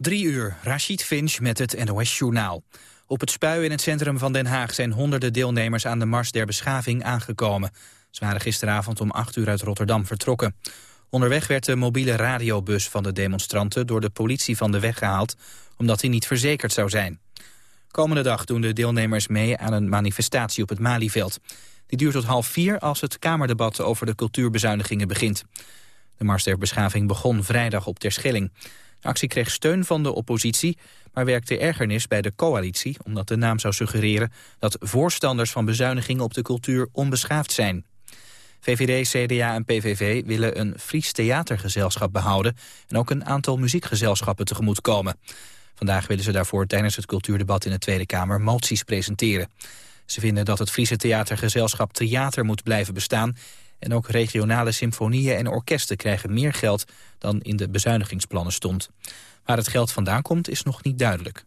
Drie uur, Rashid Finch met het NOS-journaal. Op het Spui in het centrum van Den Haag zijn honderden deelnemers aan de Mars der Beschaving aangekomen. Ze waren gisteravond om acht uur uit Rotterdam vertrokken. Onderweg werd de mobiele radiobus van de demonstranten door de politie van de weg gehaald, omdat hij niet verzekerd zou zijn. Komende dag doen de deelnemers mee aan een manifestatie op het Malieveld. Die duurt tot half vier als het Kamerdebat over de cultuurbezuinigingen begint. De Mars der Beschaving begon vrijdag op Terschelling. De actie kreeg steun van de oppositie, maar werkte ergernis bij de coalitie... omdat de naam zou suggereren dat voorstanders van bezuinigingen op de cultuur onbeschaafd zijn. VVD, CDA en PVV willen een Fries theatergezelschap behouden... en ook een aantal muziekgezelschappen tegemoetkomen. Vandaag willen ze daarvoor tijdens het cultuurdebat in de Tweede Kamer moties presenteren. Ze vinden dat het Friese theatergezelschap Theater moet blijven bestaan... En ook regionale symfonieën en orkesten krijgen meer geld dan in de bezuinigingsplannen stond. Waar het geld vandaan komt is nog niet duidelijk.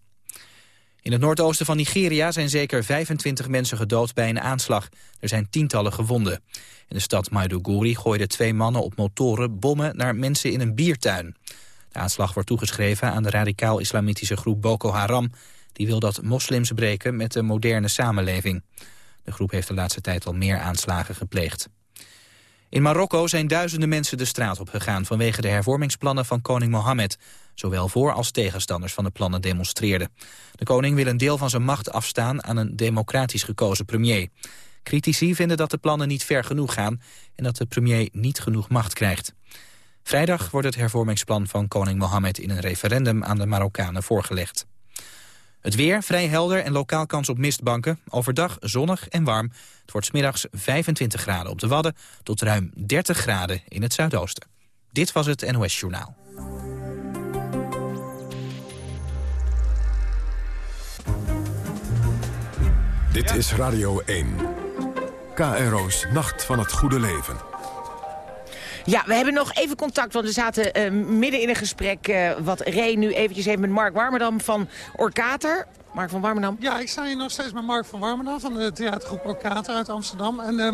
In het noordoosten van Nigeria zijn zeker 25 mensen gedood bij een aanslag. Er zijn tientallen gewonden. In de stad Maiduguri gooiden twee mannen op motoren bommen naar mensen in een biertuin. De aanslag wordt toegeschreven aan de radicaal-islamitische groep Boko Haram... die wil dat moslims breken met de moderne samenleving. De groep heeft de laatste tijd al meer aanslagen gepleegd. In Marokko zijn duizenden mensen de straat op gegaan... vanwege de hervormingsplannen van koning Mohammed. Zowel voor- als tegenstanders van de plannen demonstreerden. De koning wil een deel van zijn macht afstaan aan een democratisch gekozen premier. Critici vinden dat de plannen niet ver genoeg gaan... en dat de premier niet genoeg macht krijgt. Vrijdag wordt het hervormingsplan van koning Mohammed... in een referendum aan de Marokkanen voorgelegd. Het weer vrij helder en lokaal kans op mistbanken. Overdag zonnig en warm. Het wordt smiddags 25 graden op de Wadden... tot ruim 30 graden in het zuidoosten. Dit was het NOS Journaal. Dit is Radio 1. KRO's Nacht van het Goede Leven. Ja, we hebben nog even contact, want we zaten uh, midden in een gesprek... Uh, wat Ray nu eventjes heeft met Mark Warmerdam van Orkater. Mark van Warmerdam. Ja, ik sta hier nog steeds met Mark van Warmerdam van de theatergroep Orkater uit Amsterdam. En uh,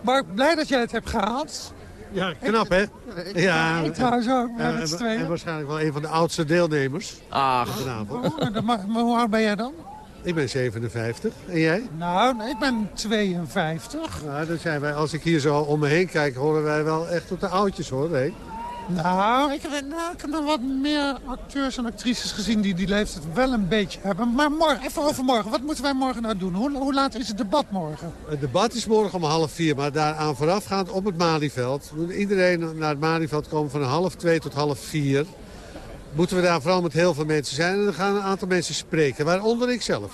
Mark, blij dat jij het hebt gehaald. Ja, knap hè? Ik, ja, ik trouwens ook, en, en, waarschijnlijk wel een van de oudste deelnemers. Ach. Oh, maar hoe oud ben jij dan? Ik ben 57. En jij? Nou, ik ben 52. Nou, dan zijn wij, als ik hier zo om me heen kijk, horen wij wel echt tot de oudjes hoor. Nee? Nou, ik, nou, ik heb nog wat meer acteurs en actrices gezien die die leeftijd wel een beetje hebben. Maar morgen, even over morgen. Wat moeten wij morgen nou doen? Hoe, hoe laat is het debat morgen? Het debat is morgen om half vier, maar daaraan voorafgaand op het Malieveld. Iedereen naar het Malieveld komen van half twee tot half vier moeten we daar vooral met heel veel mensen zijn. En dan gaan een aantal mensen spreken, waaronder ik zelf.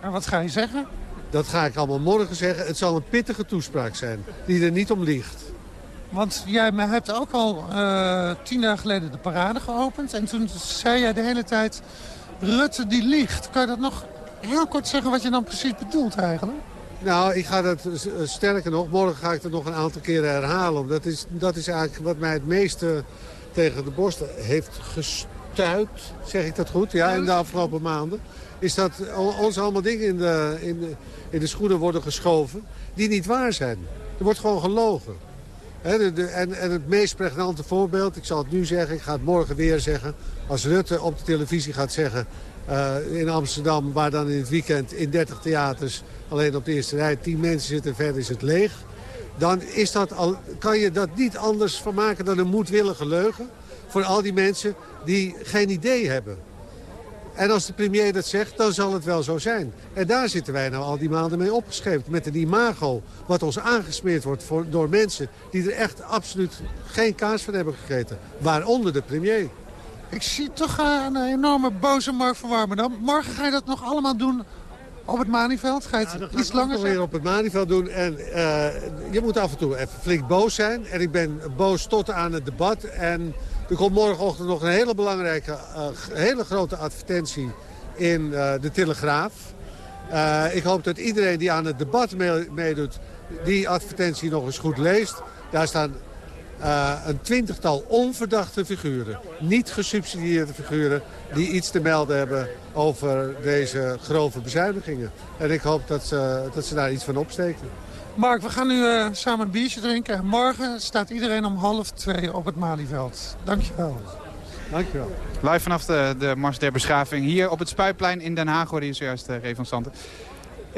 En wat ga je zeggen? Dat ga ik allemaal morgen zeggen. Het zal een pittige toespraak zijn, die er niet om liegt. Want jij hebt ook al uh, tien jaar geleden de parade geopend. En toen zei jij de hele tijd, Rutte die liegt. Kan je dat nog heel kort zeggen wat je dan precies bedoelt eigenlijk? Nou, ik ga dat eh, sterker nog. Morgen ga ik het nog een aantal keren herhalen. Dat is, dat is eigenlijk wat mij het meeste tegen de borst heeft gestuit, zeg ik dat goed, ja, in de afgelopen maanden... is dat ons allemaal dingen in de, in, de, in de schoenen worden geschoven die niet waar zijn. Er wordt gewoon gelogen. de, de, en, en het meest pregnante voorbeeld, ik zal het nu zeggen, ik ga het morgen weer zeggen... als Rutte op de televisie gaat zeggen uh, in Amsterdam... waar dan in het weekend in 30 theaters alleen op de eerste rij 10 mensen zitten... verder is het leeg dan is dat al, kan je dat niet anders van maken dan een moedwillige leugen... voor al die mensen die geen idee hebben. En als de premier dat zegt, dan zal het wel zo zijn. En daar zitten wij nou al die maanden mee opgeschreven. Met een imago wat ons aangesmeerd wordt door mensen... die er echt absoluut geen kaas van hebben gegeten. Waaronder de premier. Ik zie toch een enorme boze Mark van Warmerdam. Morgen ga je dat nog allemaal doen op het Maniveld? Ga je het iets langer weer op het Maniveld doen. En uh, je moet af en toe even flink boos zijn. En ik ben boos tot aan het debat. En er komt morgenochtend nog een hele belangrijke, uh, hele grote advertentie in uh, de Telegraaf. ik hoop dat iedereen die aan het debat meedoet, die advertentie nog eens goed leest. Daar staan uh, een twintigtal onverdachte figuren. Niet gesubsidieerde figuren die iets te melden hebben over deze grove bezuinigingen. En ik hoop dat ze, dat ze daar iets van opsteken. Mark, we gaan nu uh, samen een biertje drinken. Morgen staat iedereen om half twee op het Malieveld. Dankjewel. Dankjewel. Live vanaf de, de Mars der Beschaving. Hier op het Spuitplein in Den Haag, hoorde je zojuist uh, Ray van Santen.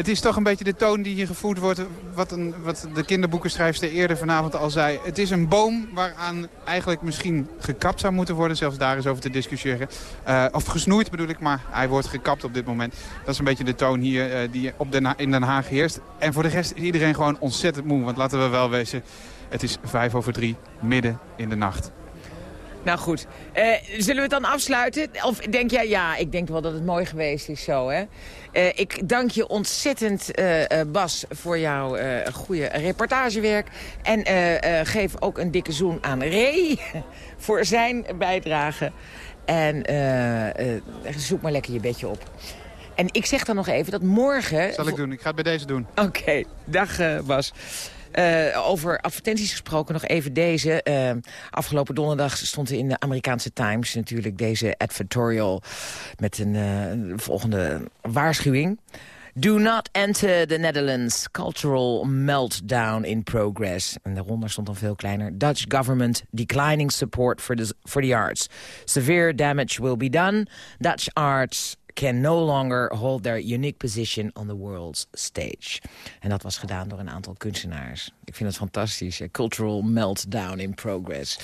Het is toch een beetje de toon die hier gevoerd wordt. Wat, een, wat de kinderboekenschrijfster eerder vanavond al zei. Het is een boom waaraan eigenlijk misschien gekapt zou moeten worden. Zelfs daar is over te discussiëren. Uh, of gesnoeid bedoel ik, maar hij wordt gekapt op dit moment. Dat is een beetje de toon hier uh, die op in Den Haag heerst. En voor de rest is iedereen gewoon ontzettend moe. Want laten we wel wezen, het is vijf over drie, midden in de nacht. Nou goed, uh, zullen we het dan afsluiten? Of denk jij, ja, ik denk wel dat het mooi geweest is zo, hè? Uh, ik dank je ontzettend, uh, Bas, voor jouw goede reportagewerk. En geef ook een dikke zoen aan Ray voor zijn bijdrage. En zoek maar lekker je bedje op. En ik zeg dan nog even dat morgen... Zal ik doen, ik ga het bij deze doen. Oké, okay. dag Bas. Uh, over advertenties gesproken nog even deze. Uh, afgelopen donderdag stond in de Amerikaanse Times natuurlijk deze advertorial met een uh, volgende waarschuwing. Do not enter the Netherlands. Cultural meltdown in progress. En daaronder stond dan veel kleiner. Dutch government declining support for the, for the arts. Severe damage will be done. Dutch arts can no longer hold their unique position on the world's stage. En dat was gedaan door een aantal kunstenaars. Ik vind het fantastisch. Cultural meltdown in progress.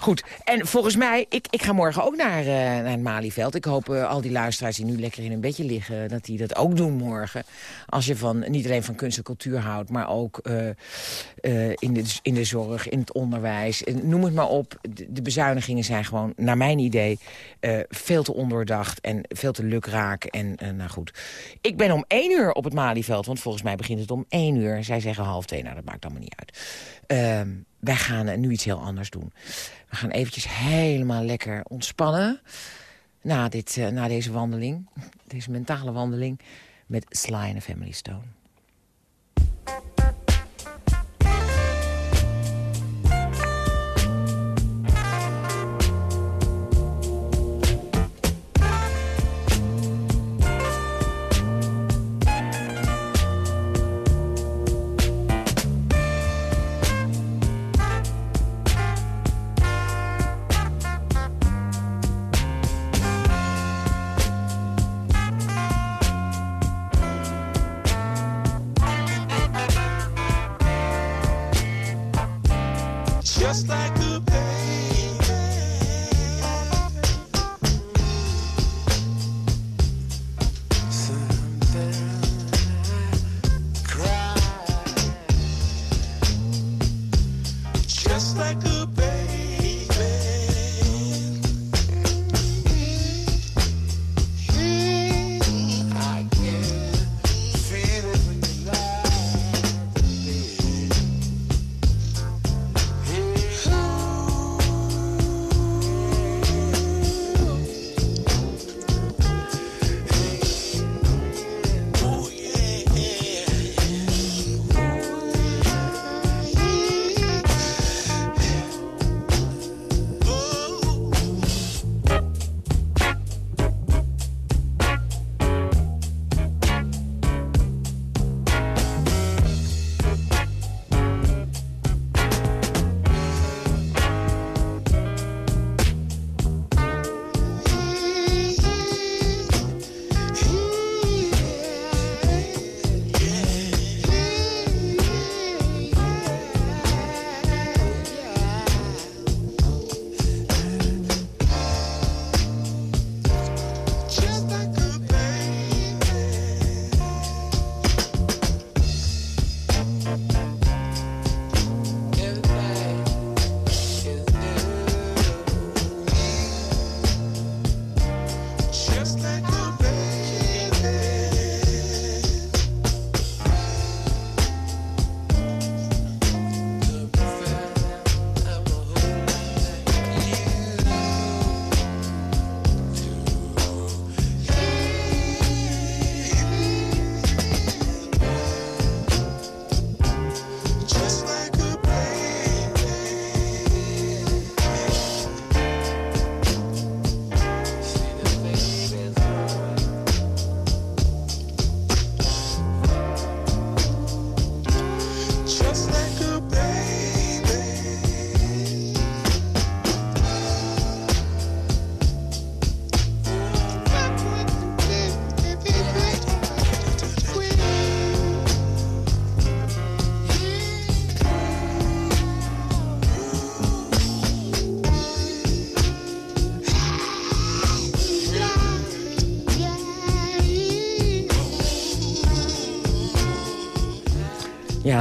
Goed, en volgens mij, ik, ik ga morgen ook naar, uh, naar het Malieveld. Ik hoop uh, al die luisteraars die nu lekker in een bedje liggen... dat die dat ook doen morgen. Als je van, niet alleen van kunst en cultuur houdt... maar ook uh, in, de, in de zorg, in het onderwijs. Noem het maar op. De, bezuinigingen zijn gewoon, naar mijn idee... veel te ondoordacht en veel te lukraak. En nou goed, ik ben om één uur op het Malieveld... want volgens mij begint het om één uur. Zij zeggen half twee, nou dat maakt allemaal niet uit. Wij gaan nu iets heel anders doen. We gaan eventjes helemaal lekker ontspannen. Na, dit, uh, na deze wandeling, deze mentale wandeling... met Sly the Family Stone.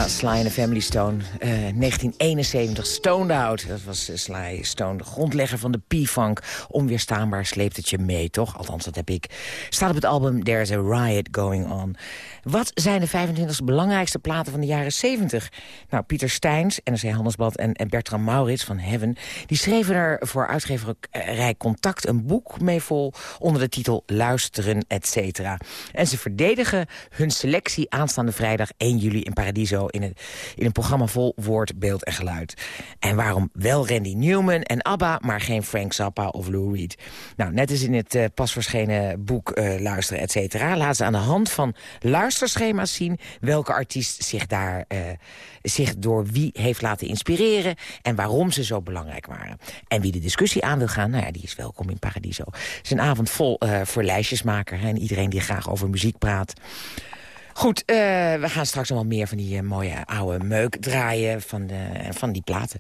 Sly en Family Stone. Uh, 1971, Stoned Out. Dat was uh, Sly Stone, de grondlegger van de P-funk. Onweerstaanbaar sleept het je mee, toch? Althans, dat heb ik. Staat op het album There's a Riot Going On. Wat zijn de 25 belangrijkste platen van de jaren 70? Nou, Pieter Steins, NRC Handelsblad en, Bertram Maurits van Heaven... die schreven er voor uitgeverij Contact een boek mee vol... onder de titel Luisteren, etc. En ze verdedigen hun selectie aanstaande vrijdag 1 juli in Paradiso... in, het, in een programma vol woord, beeld en geluid. En waarom wel Randy Newman en ABBA, maar geen Frank Zappa of Lou Reed? Nou, net als in het uh, pas verschenen boek uh, Luisteren, et cetera... laten ze aan de hand van luisterschema's zien... welke artiest zich, daar, uh, zich door wie heeft laten inspireren... en waarom ze zo belangrijk waren. En wie de discussie aan wil gaan, nou ja, die is welkom in Paradiso. Het is een avond vol voor lijstjesmaker en iedereen die graag over muziek praat. Goed, uh, we gaan straks nog wel meer van die uh, mooie oude meuk draaien van, de, van die platen.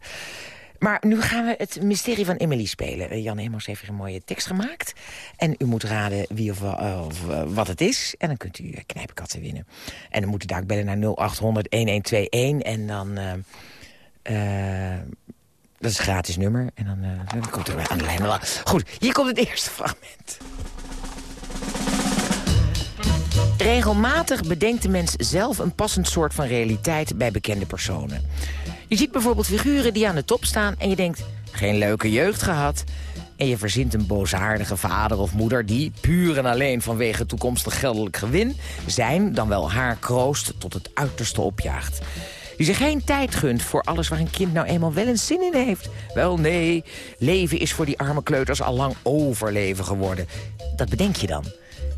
Maar nu gaan we het mysterie van Emily spelen. Jan Hemers heeft een mooie tekst gemaakt. En u moet raden wie of, uh, of wat het is. En dan kunt u knijpenkatten winnen. En dan moet u daar bellen naar 0800-1121. En dan... dat is een gratis nummer. En dan, dan komt er aan de lijn. Goed, hier komt het eerste fragment. Regelmatig bedenkt de mens zelf een passend soort van realiteit bij bekende personen. Je ziet bijvoorbeeld figuren die aan de top staan en je denkt... geen leuke jeugd gehad. En je verzint een boosaardige vader of moeder die, puur en alleen vanwege toekomstig geldelijk gewin... zijn, dan wel haar kroost, tot het uiterste opjaagt. Die zich geen tijd gunt voor alles waar een kind nou eenmaal wel een zin in heeft. Wel nee, leven is voor die arme kleuters al lang overleven geworden. Dat bedenk je dan.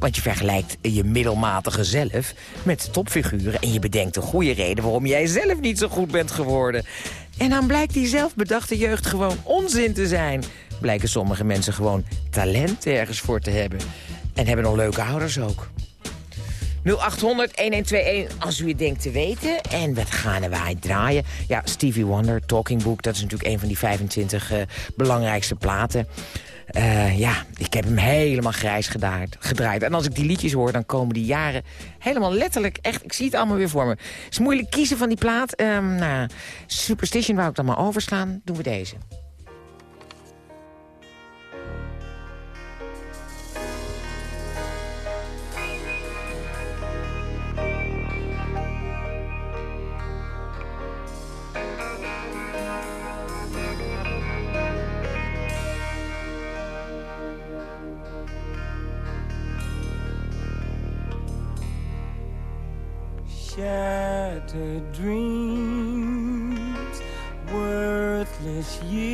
Want je vergelijkt je middelmatige zelf met topfiguren... en je bedenkt een goede reden waarom jij zelf niet zo goed bent geworden. En dan blijkt die zelfbedachte jeugd gewoon onzin te zijn. Blijken sommige mensen gewoon talent ergens voor te hebben. En hebben nog leuke ouders ook. 0800-1121 als u het denkt te weten. En wat gaan wij draaien? Ja, Stevie Wonder, Talking Book. Dat is natuurlijk een van die 25 uh, belangrijkste platen. Uh, ja, ik heb hem helemaal grijs gedraaid, gedraaid. En als ik die liedjes hoor, dan komen die jaren helemaal letterlijk... echt, ik zie het allemaal weer voor me. Het is moeilijk kiezen van die plaat. Um, nou, Superstition wou ik dan maar overslaan. Doen we deze. Shattered dreams, worthless years.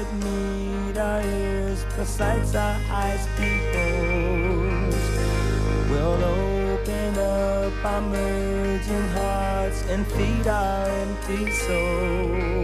That meet our ears besides our eyes behold will open up our merging hearts and feed our empty souls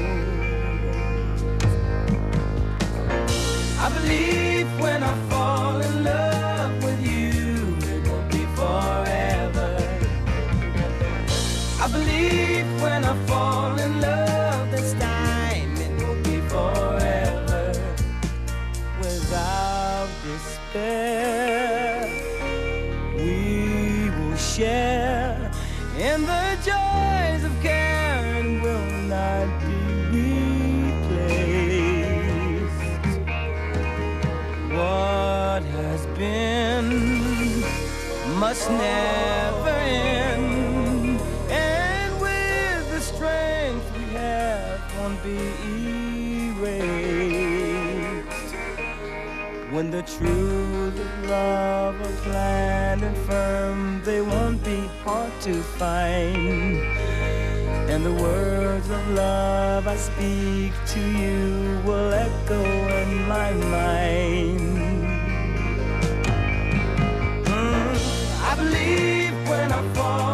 must never end. And with the strength we have won't be erased. When the truth of love are planned and firm, they won't be hard to find. And the words of love I speak to you will echo in my mind. Believe when I fall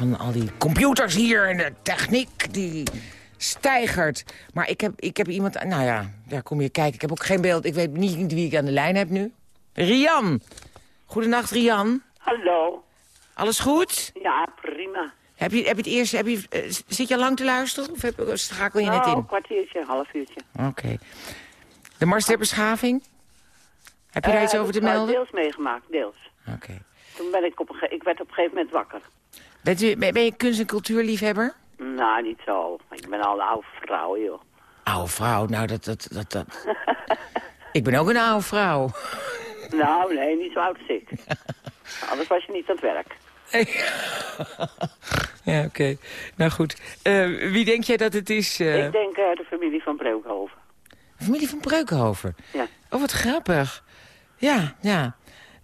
van al die computers hier en de techniek die stijgert. Maar ik heb, ik heb iemand... Nou ja, daar kom je kijken. Ik heb ook geen beeld. Ik weet niet wie ik aan de lijn heb nu. Rian. Goedenacht, Rian. Hallo. Alles goed? Ja, prima. Heb je, heb je het eerst, heb je, eh, zit je al lang te luisteren? Of heb, schakel je net Nou, in? een kwartiertje, een half uurtje. Oké. De Mars Beschaving? Heb je daar iets Eh, over te eh, melden? Deels meegemaakt, deels. Oké. Toen ben ik op een ik werd op een gegeven moment wakker. Bent u, ben je kunst- en cultuurliefhebber? Nou, niet zo. Ik ben al een oude vrouw, joh. Oude vrouw, nou dat... dat, dat, dat. ik ben ook een oude vrouw. nou, nee, niet zo oud als ik. Anders was je niet aan het werk. ja, oké. Nou goed. Eh, wie denk jij dat het is? eh? Ik denk eh, de familie van Breukhoven. Familie van Breukenhoven. Ja. Oh, wat grappig. Ja, ja.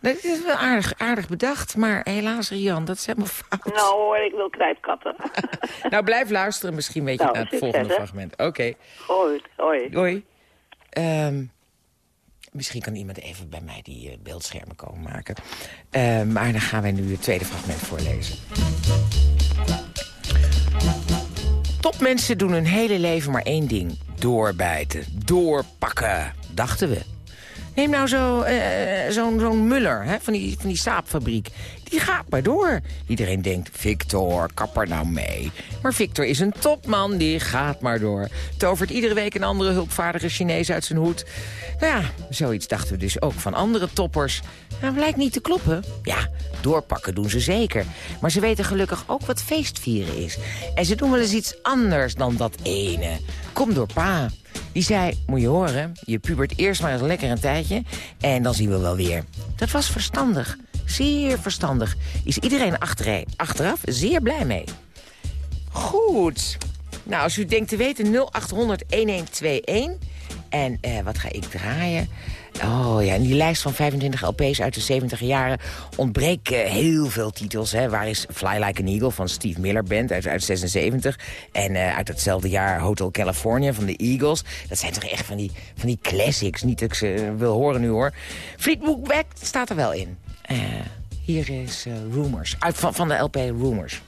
Dat is wel aardig, aardig bedacht, maar helaas, Rian, dat is helemaal fout. Nou hoor, ik wil krijtkatten. Nou, blijf luisteren misschien weet je Nou, naar het succes, volgende hè. fragment. Oké, Hoi, hoi. hoi. Ehm, misschien kan iemand even bij mij die eh, beeldschermen komen maken. Ehm, maar dan gaan wij nu het tweede fragment voorlezen. Topmensen doen hun hele leven maar één ding. Doorbijten, doorpakken, dachten we. Neem nou zo, eh, zo'n zo'n Muller hè, van die, van die saapfabriek. Die gaat maar door. Iedereen denkt, Victor, kap er nou mee. Maar Victor is een topman, die gaat maar door. Tovert iedere week een andere hulpvaardige Chinees uit zijn hoed. Nou ja, zoiets dachten we dus ook van andere toppers. Nou, blijkt niet te kloppen. Ja, doorpakken doen ze zeker. Maar ze weten gelukkig ook wat feestvieren is. En ze doen wel eens iets anders dan dat ene. Kom door pa. Die zei, moet je horen, je pubert eerst maar eens lekker een tijdje... en dan zien we wel weer. Dat was verstandig, zeer verstandig. Is iedereen achteraf zeer blij mee. Goed. Nou, als u denkt te weten, 0800-1121. En eh, wat ga ik draaien? Oh ja, in die lijst van 25 LP's uit de 70 jaren ontbreken heel veel titels. Hè. Waar is Fly Like an Eagle van Steve Miller Band uit, uit 76. En eh, uit hetzelfde jaar Hotel California van de Eagles. Dat zijn toch echt van die, van die classics. Niet dat ik ze eh, wil horen nu hoor. Fleetwood Mac staat er wel in. Eh, hier is eh, Rumors. Uit van, van de LP Rumors.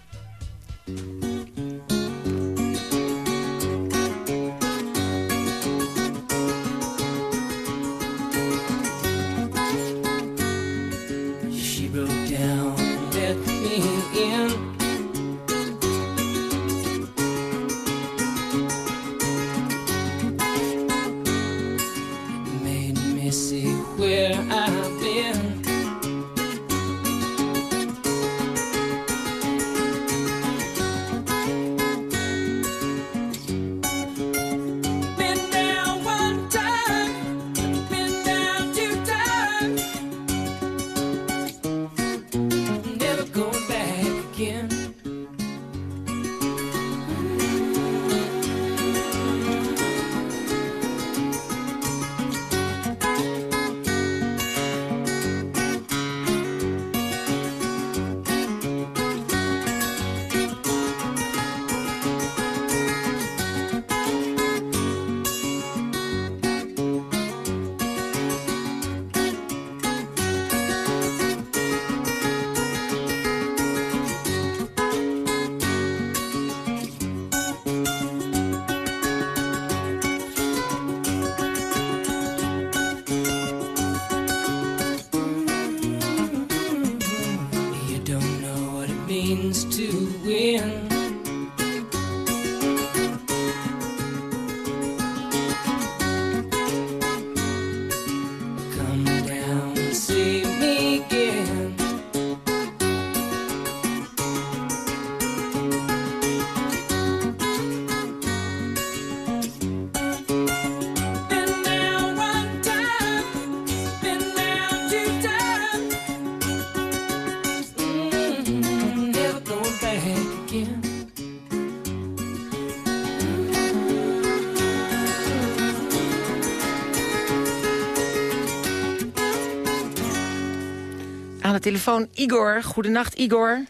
Telefoon Igor. Goedenacht, Igor.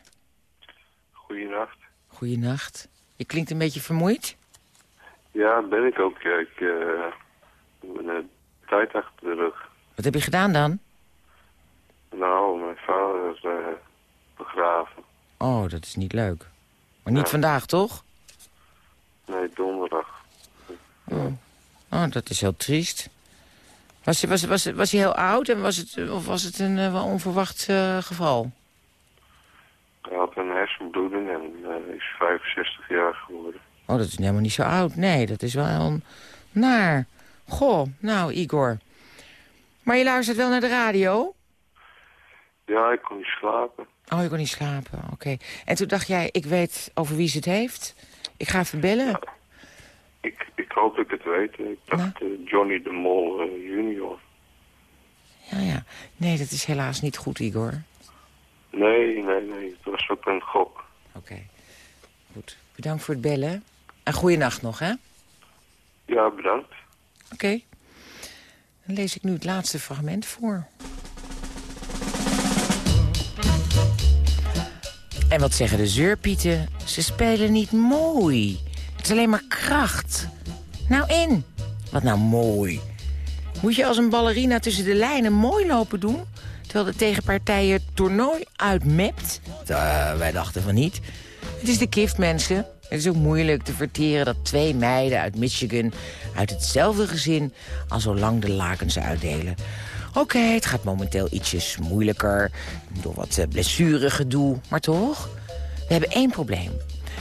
Goeienacht. Goedenacht. Je klinkt een beetje vermoeid. Ja, ben ik ook. Ik eh, ben een tijd achter de rug. Wat heb je gedaan dan? Nou, mijn vader is eh, begraven. Oh, dat is niet leuk. Maar niet Ja. vandaag, toch? Nee, donderdag. Oh, dat is heel triest. Was, hij- was, was, was hij heel oud en was het, of was het een eh, wel onverwacht eh, geval? Hij had een hersenbloeding en eh, is 65 jaar geworden. Oh, dat is helemaal niet zo oud. Nee, dat is wel heel naar. Goh, nou, Igor. Maar je luistert wel naar de radio? Ja, ik kon niet slapen. Oh, je kon niet slapen, oké. En toen dacht jij, ik weet over wie ze het heeft. Ik ga even bellen. Dat ik het weet. Ik dacht eh, Johnny de Mol eh, junior. Ja, ja. Nee, dat is helaas niet goed, Igor. Nee, nee, nee. Het was ook een gok. Oké. Goed. Bedankt voor het bellen. En goeienacht nog, hè? Ja, bedankt. Oké. Dan lees ik nu het laatste fragment voor. En wat zeggen de zeurpieten? Ze spelen niet mooi. Het is alleen maar kracht. Nou in. Wat nou mooi. Moet je als een ballerina tussen de lijnen mooi lopen doen... terwijl de tegenpartij het toernooi uitmept? Uh, wij dachten van niet. Het is de kift, mensen. Het is ook moeilijk te verteren dat twee meiden uit Michigan... uit hetzelfde gezin al zo lang de lakens uitdelen. Oké, het gaat momenteel ietsjes moeilijker... door wat eh, blessuregedoe, maar toch? We hebben één probleem.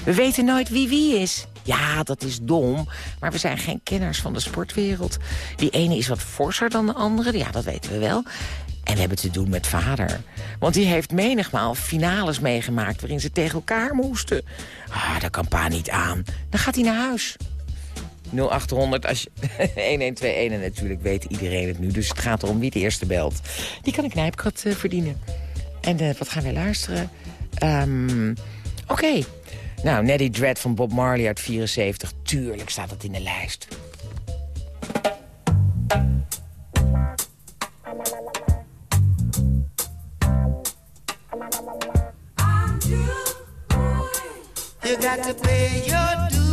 We weten nooit wie wie is. Ja, dat is dom, maar we zijn geen kenners van de sportwereld. Die ene is wat forser dan de andere, ja, dat weten we wel. En we hebben te doen met vader. Want die heeft menigmaal finales meegemaakt... waarin ze tegen elkaar moesten. Ah, dat kan pa niet aan. Dan gaat hij naar huis. 0800 als je 1121 en natuurlijk weet iedereen het nu. Dus het gaat erom wie de eerste belt. Die kan een knijpkat uh, verdienen. En uh, wat gaan wij luisteren? Um, Oké. Nou, Neddy Dread van Bob Marley uit 74. Tuurlijk staat dat in de lijst. You got to your.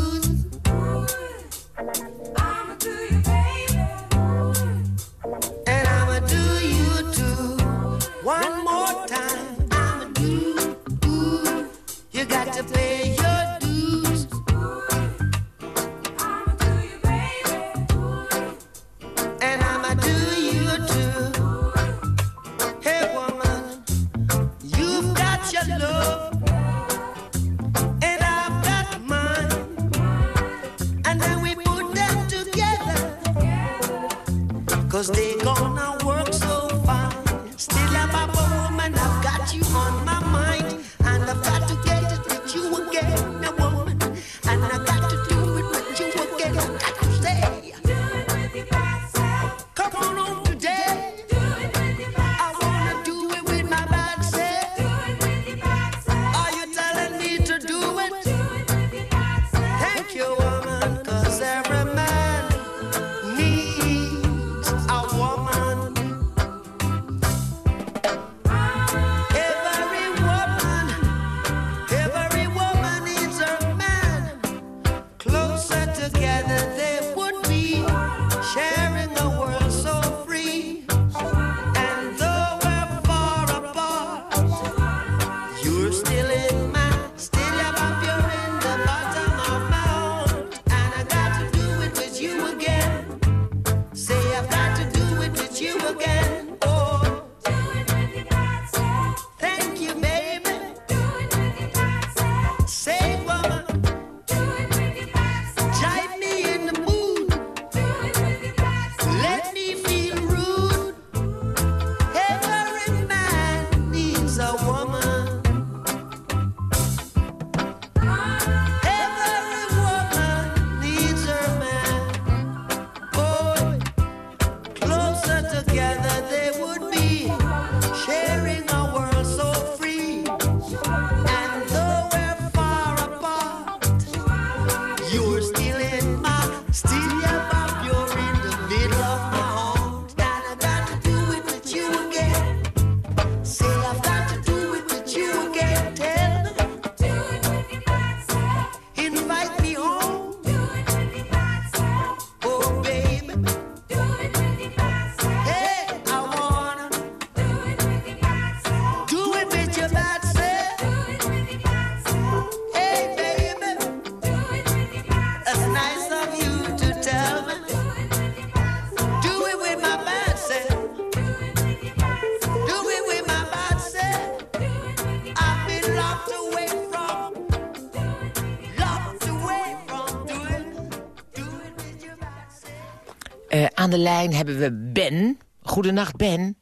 De lijn hebben we Ben. Goedenacht, Ben.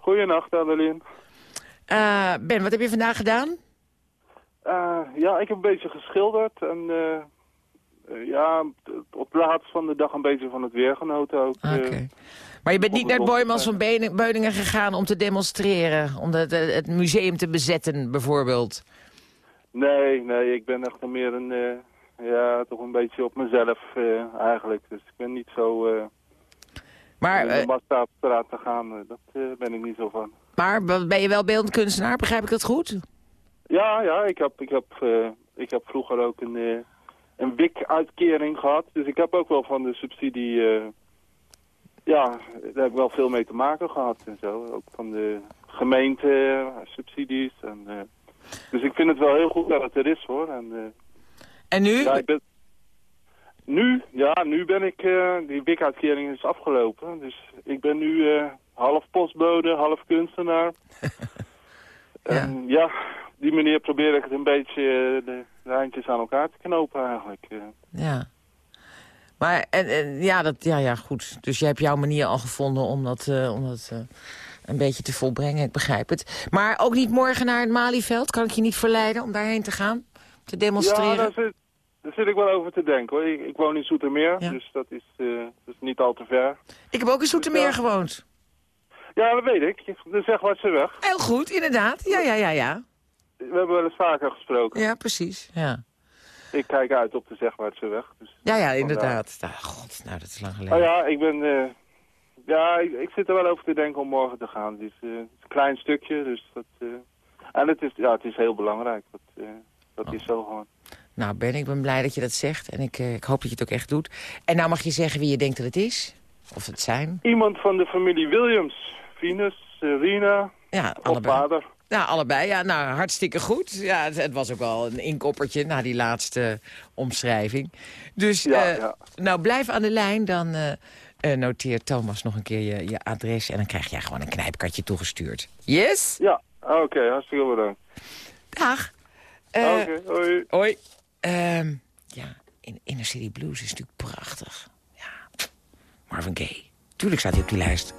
Goedenacht, Adeline. Eh, ben, wat heb je vandaag gedaan? Eh, ja, ik heb een beetje geschilderd en eh, ja, op het laatst van de dag een beetje van het weer genoten ook. Oké. Maar je bent niet naar het Boymans van Beuningen gegaan om te demonstreren? Om het, het museum te bezetten, bijvoorbeeld? nee, nee, ik ben echt meer een, ja, toch een beetje op mezelf eigenlijk. Dus ik ben niet zo Maar, om eh, de straat te gaan, eh, dat eh, ben ik niet zo van. maar ben je wel beeldend kunstenaar? Begrijp ik dat goed? Ja, ja, ik heb, ik heb, eh, ik heb vroeger ook een, eh, een WIC-uitkering gehad. Dus ik heb ook wel van de subsidie, eh, ja, daar heb ik wel veel mee te maken gehad en zo. Ook van de gemeente eh, subsidies. En, eh, dus ik vind het wel heel goed dat het er is hoor. En, eh, En nu? ja, ik ben, nu, ja, nu ben ik, eh, die WIC-uitkering is afgelopen. Dus ik ben nu eh, half postbode, half kunstenaar. En ja, die manier probeer ik het een beetje eh, de, de eindjes aan elkaar te knopen eigenlijk. Ja. Maar en, en, ja, dat, ja, ja, goed. Dus je hebt jouw manier al gevonden om dat, om dat een beetje te volbrengen. Ik begrijp het. Maar ook niet morgen naar het Malieveld? Kan ik je niet verleiden om daarheen te gaan? Te demonstreren? Ja, daar zit, daar zit ik wel over te denken hoor. Ik, ik woon in Zoetermeer, dus dat is, eh, dat is niet al te ver. Ik heb ook in Zoetermeer gewoond. Ja, dat weet ik. Dus zeg wat ze weg. Heel goed, inderdaad. Ja, ja, ja, ja. We hebben wel eens vaker gesproken. Ja, precies. Ja, Ik kijk uit op de Zegwaartse weg. Dus ja, ja inderdaad. God, nou, dat is lang geleden. Nou ja, ik ben... eh, ja, ik, ik zit er wel over te denken om morgen te gaan. Het is, eh, het is een klein stukje, dus dat... eh, en het is, ja, het is heel belangrijk. Dat, eh, dat is zo gewoon. Nou, Ben, ik ben blij dat je dat zegt. En ik, eh, ik hoop dat je het ook echt doet. En nou mag je zeggen wie je denkt dat het is. Of het zijn. Iemand van de familie Williams. Venus, Serena Ja, allebei. vader. Nou, allebei. Ja, nou, hartstikke goed. Ja, het, het was ook wel een inkoppertje na die laatste omschrijving. Dus, Ja, eh, ja. nou, blijf aan de lijn. Dan eh, eh, noteert Thomas nog een keer je, je adres. En dan krijg jij gewoon een knijpkatje toegestuurd. Yes? Ja, oké, hartstikke bedankt. Dag. Eh, Oké, hoi. Hoi. Ehm, ja, in Inner City Blues is natuurlijk prachtig. Ja, Marvin Gaye. Tuurlijk staat hij op die lijst.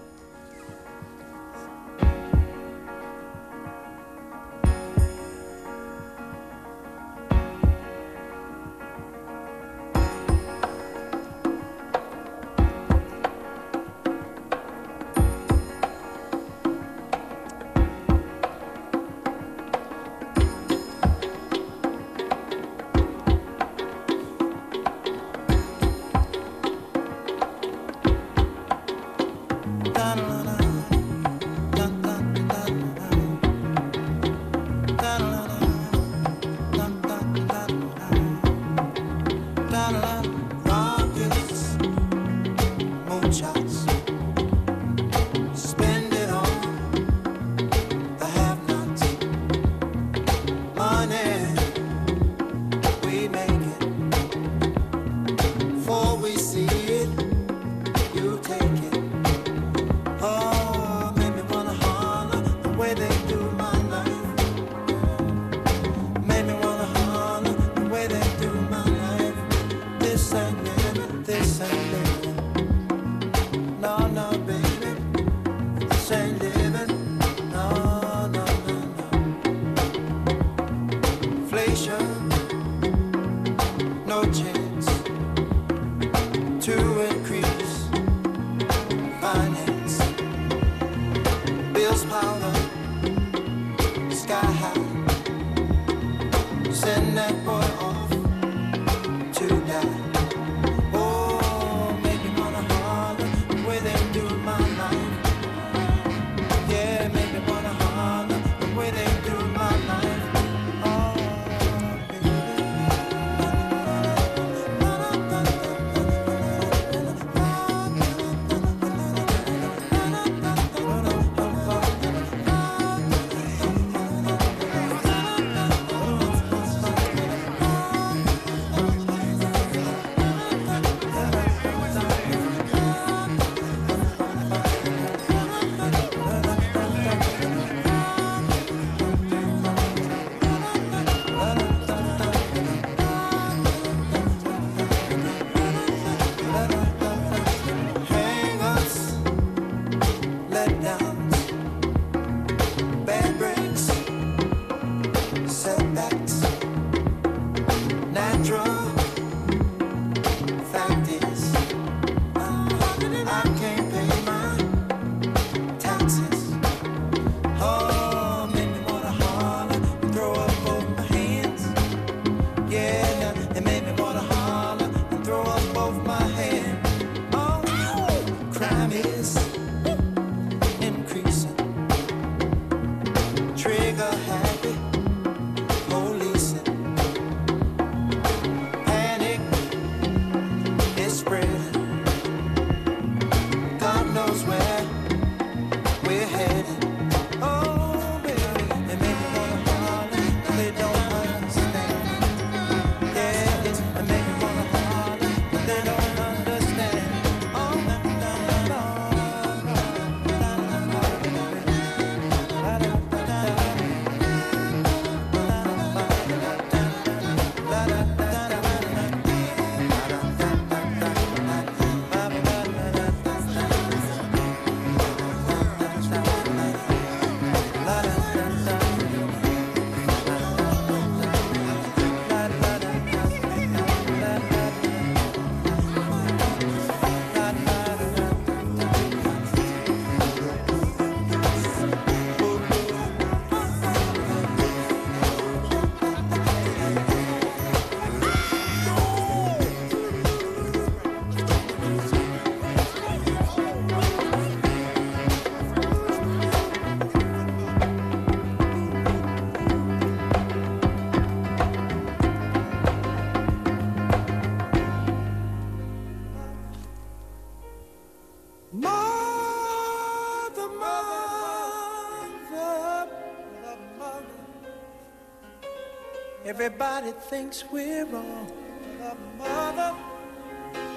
Everybody thinks we're wrong. But mother,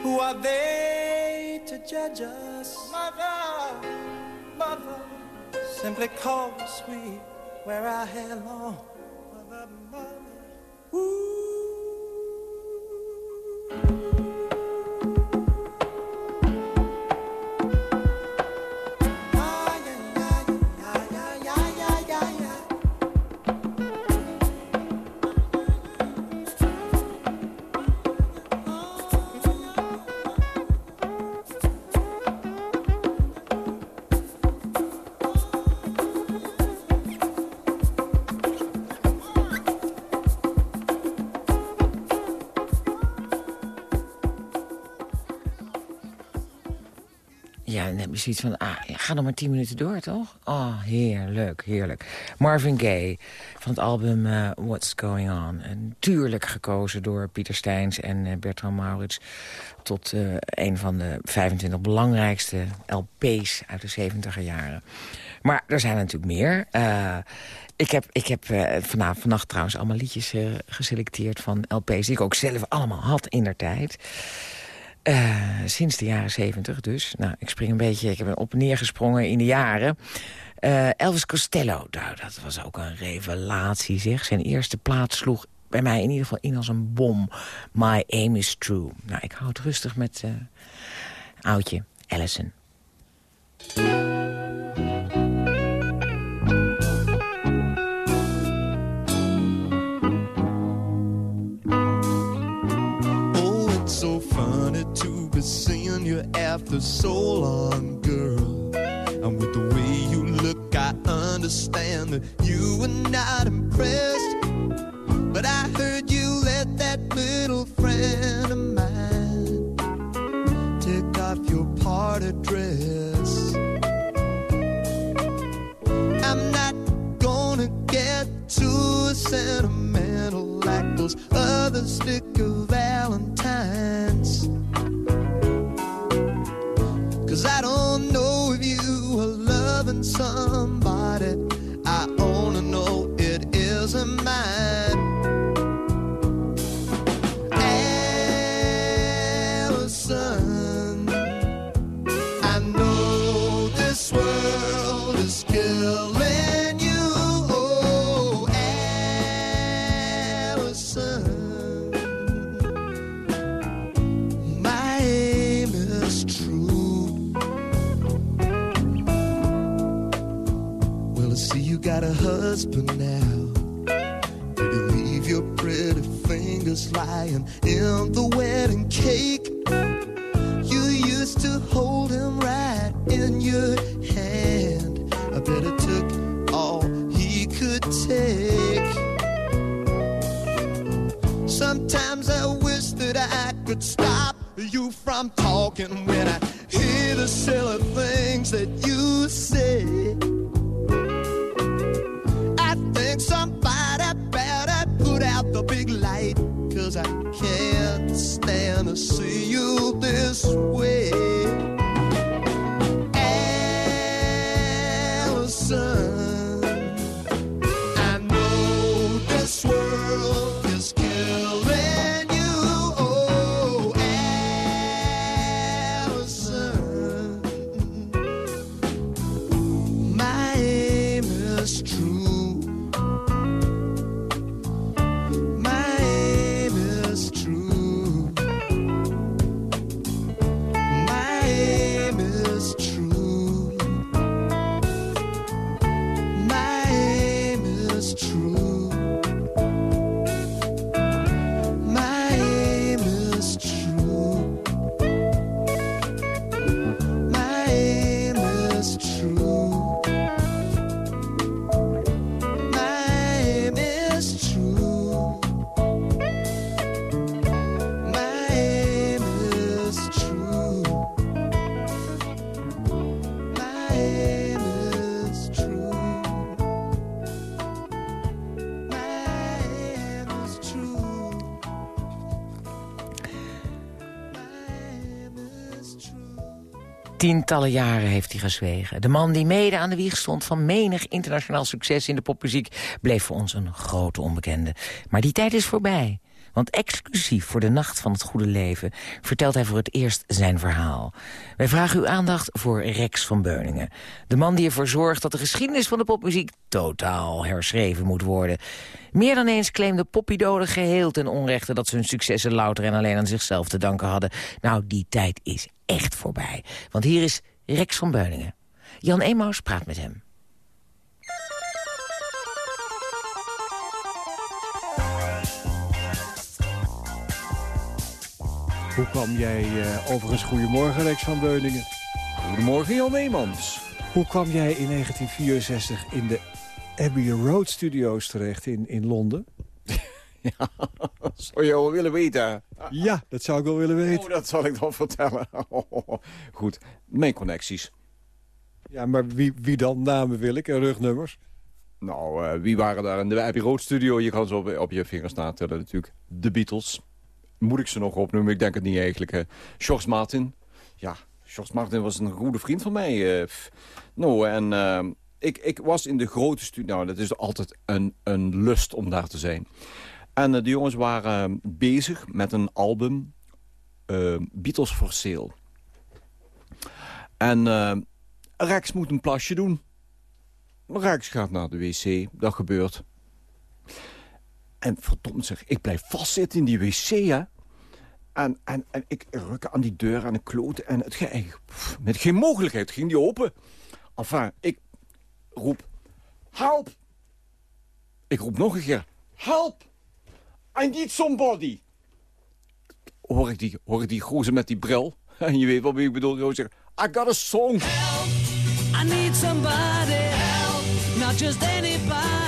who are they to judge us? Mother, mother, simply cause we wear our hair long. Zoiets van, ah, ga nog maar tien minuten door, toch? Oh, heerlijk, heerlijk. Marvin Gaye van het album eh, What's Going On. En tuurlijk gekozen door Pieter Steins en eh, Bertram Maurits... tot eh, een van de 25 belangrijkste LP's uit de 70 jaren. Maar er zijn er natuurlijk meer. Ik heb, ik heb vanavond, vannacht trouwens allemaal liedjes geselecteerd van LP's... die ik ook zelf allemaal had in der tijd. Eh, sinds de jaren zeventig dus. Nou, ik spring een beetje, ik heb op en neer gesprongen in de jaren. Eh, Elvis Costello, nou, dat was ook een revelatie, zeg. Zijn eerste plaat sloeg bij mij in ieder geval in als een bom. My aim is true. Nou, ik hou het rustig met eh, oudje Allison. After so long, girl. And with the way you look, I understand that you were not impressed. But I heard you let that little friend of mine take off your party dress. I'm not gonna get too sentimental like those other sticker valentines. Cause I don't know if you are loving somebody. Got a husband now. Did you leave your pretty fingers lying in the wedding cake? You used to hold him right in your hand. I bet it took all he could take. Sometimes I wish that I could stop you from talking when I hear the silly things that you say. Cause I can't stand to see you this way. Tientallen jaren heeft hij gezwegen. De man die mede aan de wieg stond van menig internationaal succes in de popmuziek... bleef voor ons een grote onbekende. Maar die tijd is voorbij. Want exclusief voor de Nacht van het Goede Leven... vertelt hij voor het eerst zijn verhaal. Wij vragen uw aandacht voor Rex van Beuningen. De man die ervoor zorgt dat de geschiedenis van de popmuziek... totaal herschreven moet worden. Meer dan eens claimde popidolen geheel ten onrechte... dat ze hun successen louter en alleen aan zichzelf te danken hadden. Nou, die tijd is echt voorbij. Want hier is Rex van Beuningen. Jan Emaus praat met hem. Hoe kwam jij, uh, overigens goedemorgen Rex van Beuningen. Goedemorgen Jan Eemans. Hoe kwam jij in 1964 in de Abbey Road Studios terecht in, in Londen? ja, zou je wel willen weten? Ja, dat zou ik wel willen weten. Oh, dat zal ik dan vertellen. Goed, mijn connecties. Ja, maar wie, wie dan? Namen wil ik en rugnummers? Nou, uh, wie waren daar in de Abbey Road Studio? Je kan ze op, op je vingers natellen natuurlijk. De Beatles. Moet ik ze nog opnoemen? Ik denk het niet eigenlijk. George Martin. Ja, George Martin was een goede vriend van mij. Uh, nou, en uh, ik, ik was in de grote studio. Nou, dat is altijd een, een lust om daar te zijn. En de jongens waren bezig met een album. Beatles for Sale. En Rex moet een plasje doen. Rex gaat naar de wc. Dat gebeurt. En verdomd zeg, ik blijf vastzitten in die wc, hè. En, en, en ik ruk aan die deur aan de kloten en het ging... Met geen mogelijkheid ging die open. Enfin, ik roep... Help! Ik roep nog een keer... Help! I need somebody! Hoor ik die, hoor ik die gozer met die bril? En je weet wat ik bedoel. Ik zeg, I got a song. I need somebody. Help! Not just anybody.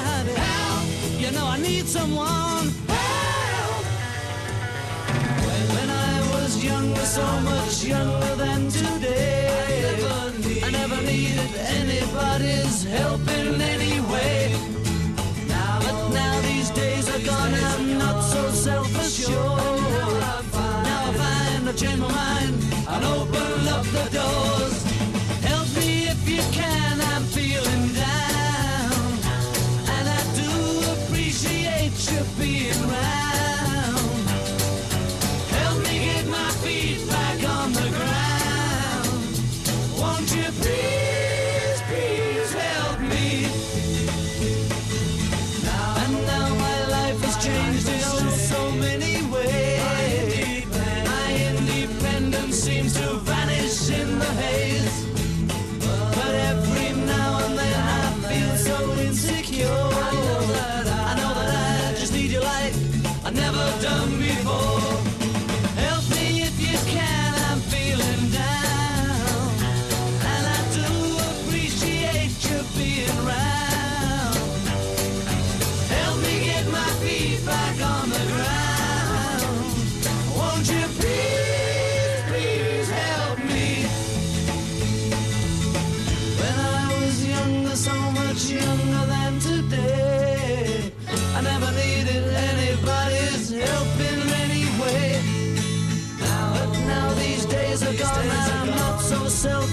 Need someone. Help! When I was younger, so much younger than today. I never, needed anybody's help in any way. Now, but now these days are gone, I'm not so self-assured. Now I find I change my mind and open up the doors.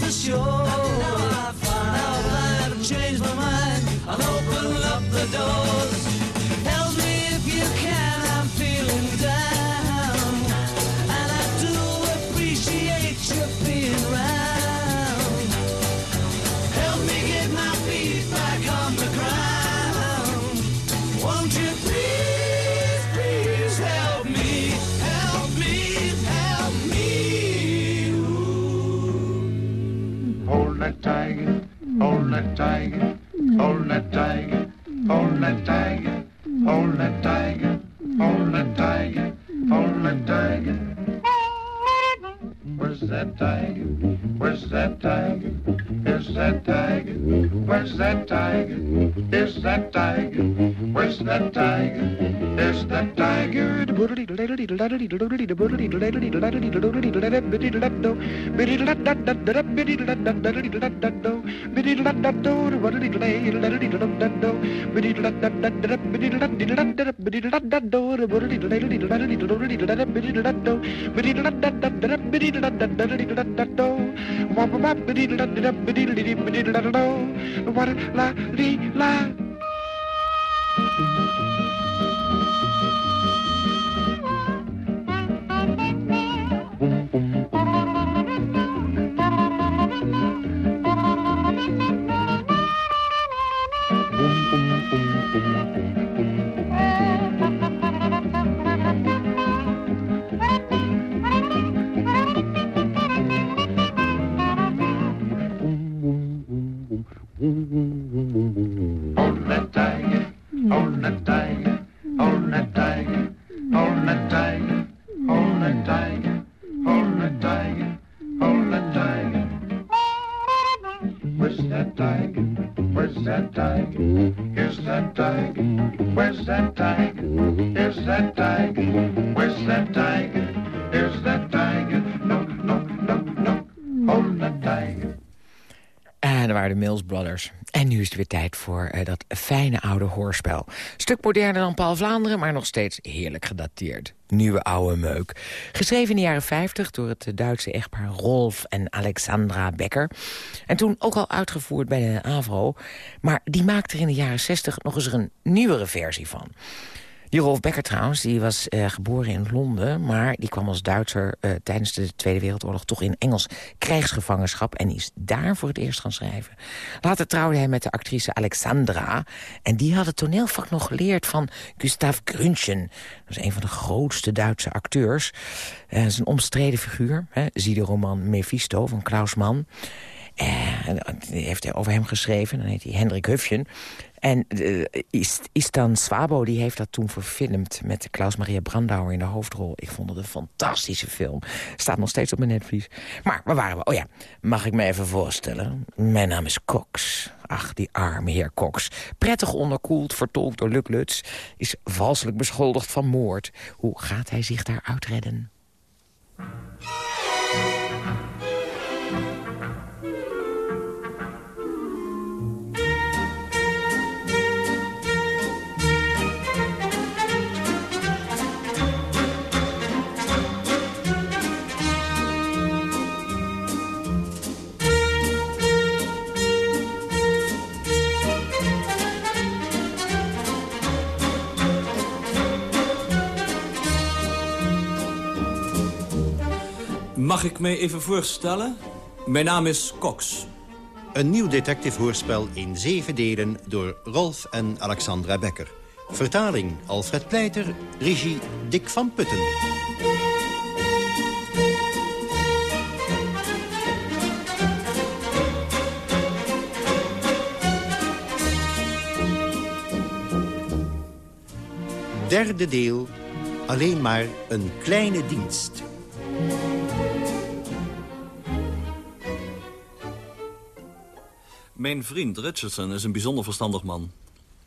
Self-assured. Now I now I've changed my mind and open up the doors. That tiger, hold that tiger, hold that tiger, hold that tiger, hold that tiger, hold that tiger. Where's that tiger? Where's that tiger? Is that tiger? Where's that tiger? Is that tiger? Where's that tiger? is that tiger. The What a la dee la. That tiger, hold that tiger, hold that tiger, hold that tiger, hold that tiger. Where's that tiger? Where's that tiger? Here's that tiger. Where's that tiger? Here's that tiger. Where's that tiger? En nu is het weer tijd voor eh, dat fijne oude hoorspel. Stuk moderner dan Paul Vlaanderen, maar nog steeds heerlijk gedateerd. Nieuwe oude meuk. Geschreven in de jaren 50 door het Duitse echtpaar Rolf en Alexandra Becker. En toen ook al uitgevoerd bij de AVRO. Maar die maakte er in de jaren 60 nog eens een nieuwere versie van. Die Rolf Becker trouwens, die was eh, geboren in Londen... maar die kwam als Duitser eh, tijdens de Tweede Wereldoorlog... toch in Engels krijgsgevangenschap en is daar voor het eerst gaan schrijven. Later trouwde hij met de actrice Alexandra... en die had het toneelvak nog geleerd van Gustav Gründchen. Dat is een van de grootste Duitse acteurs. Hij is een omstreden figuur. Hè? Zie de roman Mephisto van Klaus Mann... Die heeft hij over hem geschreven. Dan heet hij Hendrik Hufjen. En uh, Istan Swabo die heeft dat toen verfilmd... met Klaus Maria Brandauer in de hoofdrol. Ik vond het een fantastische film. Staat nog steeds op mijn netvlies. Maar waar waren we? Oh ja, mag ik me even voorstellen? Mijn naam is Cox. Ach, die arme heer Cox. Prettig onderkoeld, vertolkt door Luc Lutz... is valselijk beschuldigd van moord. Hoe gaat hij zich daar uitredden? Mag ik mij even voorstellen? Mijn naam is Cox. Een nieuw detective-hoorspel in zeven delen door Rolf en Alexandra Becker. Vertaling Alfred Pleiter, regie Dick van Putten. Derde deel, alleen maar een kleine dienst. Mijn vriend Richardson is een bijzonder verstandig man.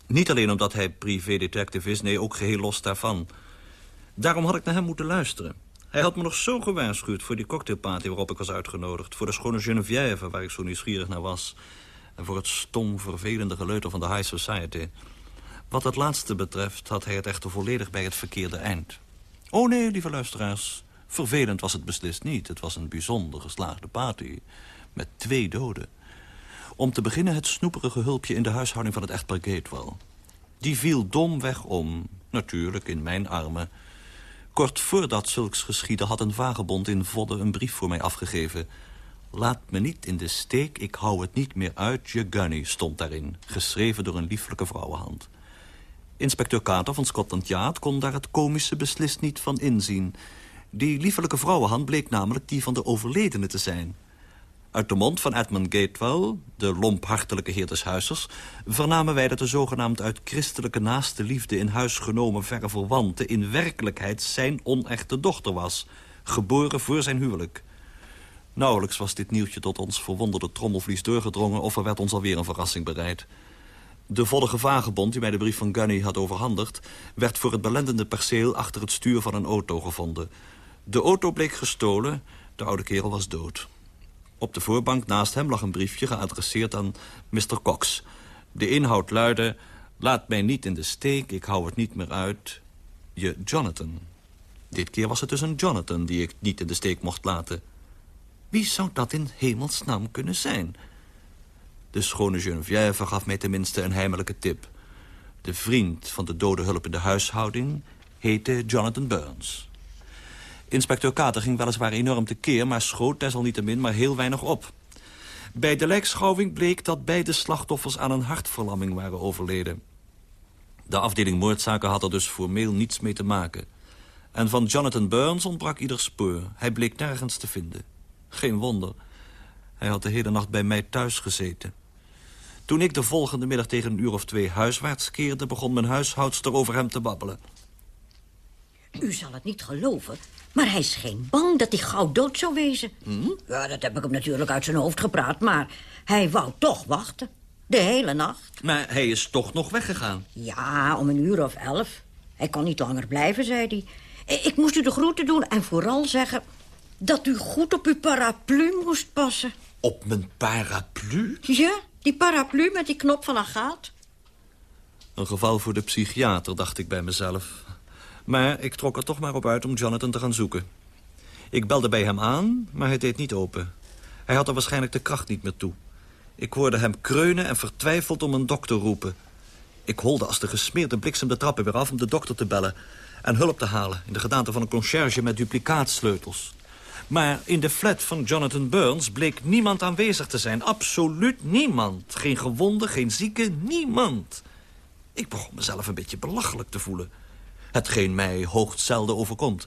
Niet alleen omdat hij privédetective is, nee, ook geheel los daarvan. Daarom had ik naar hem moeten luisteren. Hij had me nog zo gewaarschuwd voor die cocktailparty waarop ik was uitgenodigd. Voor de schone Geneviève, waar ik zo nieuwsgierig naar was. En voor het stom, vervelende geleuter van de high society. Wat het laatste betreft had hij het echter volledig bij het verkeerde eind. Oh nee, lieve luisteraars. Vervelend was het beslist niet. Het was een bijzonder geslaagde party. Met twee doden. Om te beginnen het snoeperige hulpje in de huishouding van het echtpaar Gatewell. Die viel domweg om, natuurlijk in mijn armen. Kort voordat zulks geschiedde had een vagebond in Vodde een brief voor mij afgegeven. Laat me niet in de steek, ik hou het niet meer uit, je gunny, stond daarin. Geschreven door een lieflijke vrouwenhand. Inspecteur Carter van Scotland Yard kon daar het komische beslist niet van inzien. Die liefelijke vrouwenhand bleek namelijk die van de overledene te zijn... Uit de mond van Edmund Gatewell, de lomphartelijke heer des huizers... vernamen wij dat de zogenaamd uit christelijke naaste liefde... in huis genomen verre verwante in werkelijkheid zijn onechte dochter was... geboren voor zijn huwelijk. Nauwelijks was dit nieuwtje tot ons verwonderde trommelvlies doorgedrongen... of er werd ons alweer een verrassing bereid. De vollige vagebond die mij de brief van Gunny had overhandigd... werd voor het belendende perceel achter het stuur van een auto gevonden. De auto bleek gestolen, de oude kerel was dood. Op de voorbank naast hem lag een briefje geadresseerd aan Mr. Cox. De inhoud luidde... Laat mij niet in de steek, ik hou het niet meer uit. Je Jonathan. Dit keer was het dus een Jonathan die ik niet in de steek mocht laten. Wie zou dat in hemelsnaam kunnen zijn? De schone Geneviève gaf mij tenminste een heimelijke tip. De vriend van de dode hulp in de huishouding heette Jonathan Burns. Inspecteur Kater ging weliswaar enorm tekeer... maar schoot desalniettemin maar heel weinig op. Bij de lijkschouwing bleek dat beide slachtoffers aan een hartverlamming waren overleden. De afdeling moordzaken had er dus formeel niets mee te maken. En van Jonathan Burns ontbrak ieder spoor. Hij bleek nergens te vinden. Geen wonder. Hij had de hele nacht bij mij thuis gezeten. Toen ik de volgende middag tegen een uur of twee huiswaarts keerde... begon mijn huishoudster over hem te babbelen. U zal het niet geloven, maar hij scheen bang dat hij gauw dood zou wezen. Ja, dat heb ik hem natuurlijk uit zijn hoofd gepraat, maar hij wou toch wachten. De hele nacht. Maar hij is toch nog weggegaan. Ja, om een uur of elf. Hij kon niet langer blijven, zei hij. Ik moest u de groeten doen en vooral zeggen... dat u goed op uw paraplu moest passen. Op mijn paraplu? Ja, die paraplu met die knop van agaat. Een geval voor de psychiater, dacht ik bij mezelf. Maar ik trok er toch maar op uit om Jonathan te gaan zoeken. Ik belde bij hem aan, maar hij deed niet open. Hij had er waarschijnlijk de kracht niet meer toe. Ik hoorde hem kreunen en vertwijfeld om een dokter roepen. Ik holde als de gesmeerde bliksem de trappen weer af om de dokter te bellen... en hulp te halen in de gedaante van een conciërge met duplicaatsleutels. Maar in de flat van Jonathan Burns bleek niemand aanwezig te zijn. Absoluut niemand. Geen gewonde, geen zieke, niemand. Ik begon mezelf een beetje belachelijk te voelen. Hetgeen mij hoogst zelden overkomt.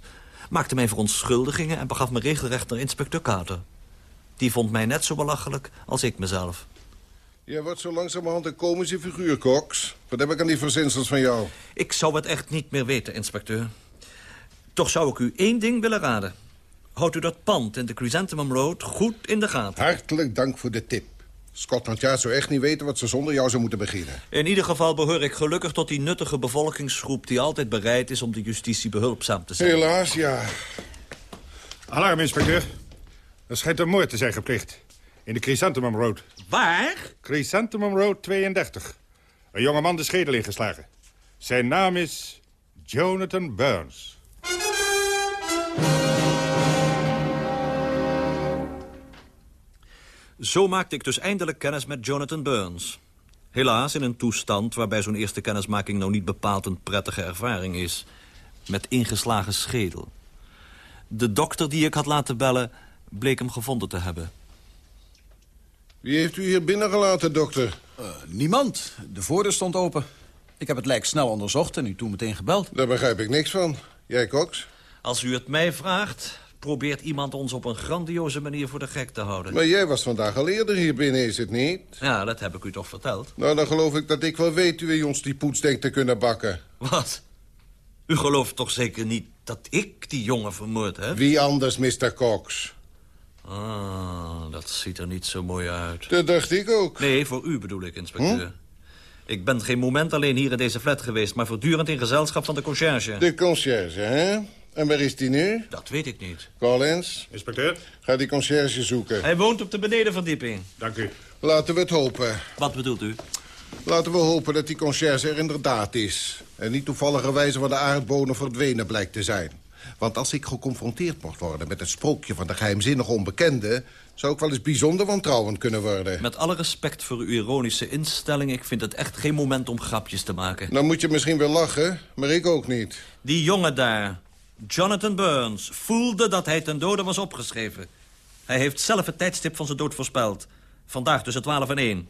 Maakte mijn verontschuldigingen en begaf me regelrecht naar inspecteur Carter. Die vond mij net zo belachelijk als ik mezelf. Jij wordt zo langzamerhand een komische figuur, Cox. Wat heb ik aan die verzinsels van jou? Ik zou het echt niet meer weten, inspecteur. Toch zou ik u één ding willen raden. Houdt u dat pand in de Chrysanthemum Road goed in de gaten. Hartelijk dank voor de tip. Scotland Yard zou echt niet weten wat ze zonder jou zou moeten beginnen. In ieder geval behoor ik gelukkig tot die nuttige bevolkingsgroep... die altijd bereid is om de justitie behulpzaam te zijn. Helaas, ja. Alarm, inspecteur. Er schijnt een moord te zijn gepleegd. In de Chrysanthemum Road. Waar? Chrysanthemum Road 32. Een jonge man de schedel ingeslagen. Zijn naam is Jonathan Burns. Zo maakte ik dus eindelijk kennis met Jonathan Burns. Helaas in een toestand waarbij zo'n eerste kennismaking... nou niet bepaald een prettige ervaring is. Met ingeslagen schedel. De dokter die ik had laten bellen bleek hem gevonden te hebben. Wie heeft u hier binnengelaten, dokter? Eh, niemand. De voordeur stond open. Ik heb het lijk snel onderzocht en u toen meteen gebeld. Daar begrijp ik niks van. Jij, Cox? Als u het mij vraagt, probeert iemand ons op een grandioze manier voor de gek te houden. Maar jij was vandaag al eerder hier binnen, is het niet? Ja, dat heb ik u toch verteld. Nou, dan geloof ik dat ik wel weet wie ons die poets denkt te kunnen bakken. Wat? U gelooft toch zeker niet dat ik die jongen vermoord heb? Wie anders, Mr. Cox? Ah, dat ziet er niet zo mooi uit. Dat dacht ik ook. Nee, voor u bedoel ik, inspecteur. Ik ben geen moment alleen hier in deze flat geweest... maar voortdurend in gezelschap van de conciërge. De conciërge, hè? En waar is die nu? Dat weet ik niet. Collins? Inspecteur? Ga die conciërge zoeken. Hij woont op de benedenverdieping. Dank u. Laten we het hopen. Wat bedoelt u? Laten we hopen dat die conciërge er inderdaad is. En niet toevalligerwijze van de aardbodem verdwenen blijkt te zijn. Want als ik geconfronteerd mocht worden met het sprookje van de geheimzinnige onbekende... zou ik wel eens bijzonder wantrouwend kunnen worden. Met alle respect voor uw ironische instelling... ik vind het echt geen moment om grapjes te maken. Dan moet je misschien wel lachen, maar ik ook niet. Die jongen daar, Jonathan Burns, voelde dat hij ten dode was opgeschreven. Hij heeft zelf het tijdstip van zijn dood voorspeld. Vandaag tussen 12 en 1.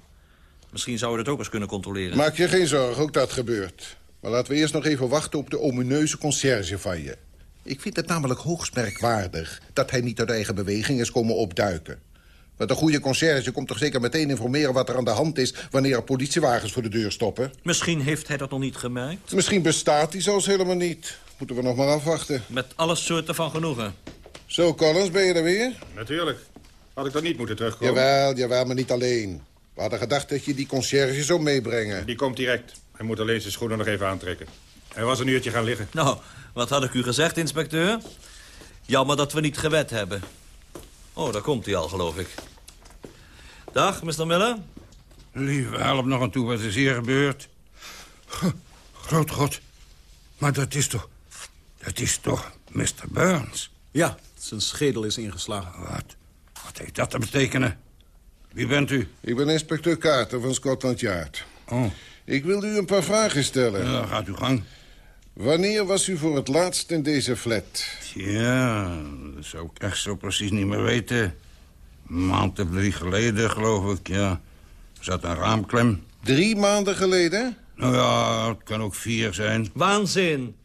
Misschien zou we het ook eens kunnen controleren. Maak je geen zorgen, ook dat gebeurt. Maar laten we eerst nog even wachten op de omineuze conciërge van je. Ik vind het namelijk hoogst merkwaardig dat hij niet uit eigen beweging is komen opduiken. Want een goede conciërge komt toch zeker meteen informeren wat er aan de hand is... wanneer er politiewagens voor de deur stoppen? Misschien heeft hij dat nog niet gemerkt. Misschien bestaat die zelfs helemaal niet. Moeten we nog maar afwachten. Met alle soorten van genoegen. Zo, Collins, ben je er weer? Natuurlijk. Had ik dan niet moeten terugkomen? Jawel, jawel, maar niet alleen. We hadden gedacht dat je die conciërge zou meebrengen. Die komt direct. Hij moet alleen zijn schoenen nog even aantrekken. Hij was een uurtje gaan liggen. Nou, wat had ik u gezegd, inspecteur? Jammer dat we niet gewet hebben. Oh, daar komt hij al, geloof ik. Dag, Mr. Miller. Lieve, help nog aan toe. Wat is hier gebeurd? Groot God. Maar dat is toch... Dat is toch Mr. Burns? Ja, zijn schedel is ingeslagen. Wat? Wat heeft dat te betekenen? Wie bent u? Ik ben inspecteur Carter van Scotland Yard. Oh. Ik wilde u een paar vragen stellen. Ja, gaat uw gang. Wanneer was u voor het laatst in deze flat? Ja, dat zou ik echt zo precies niet meer weten. Een maand of drie geleden, geloof ik, ja. Er zat een raamklem. Drie maanden geleden? Nou ja, het kan ook vier zijn. Waanzin.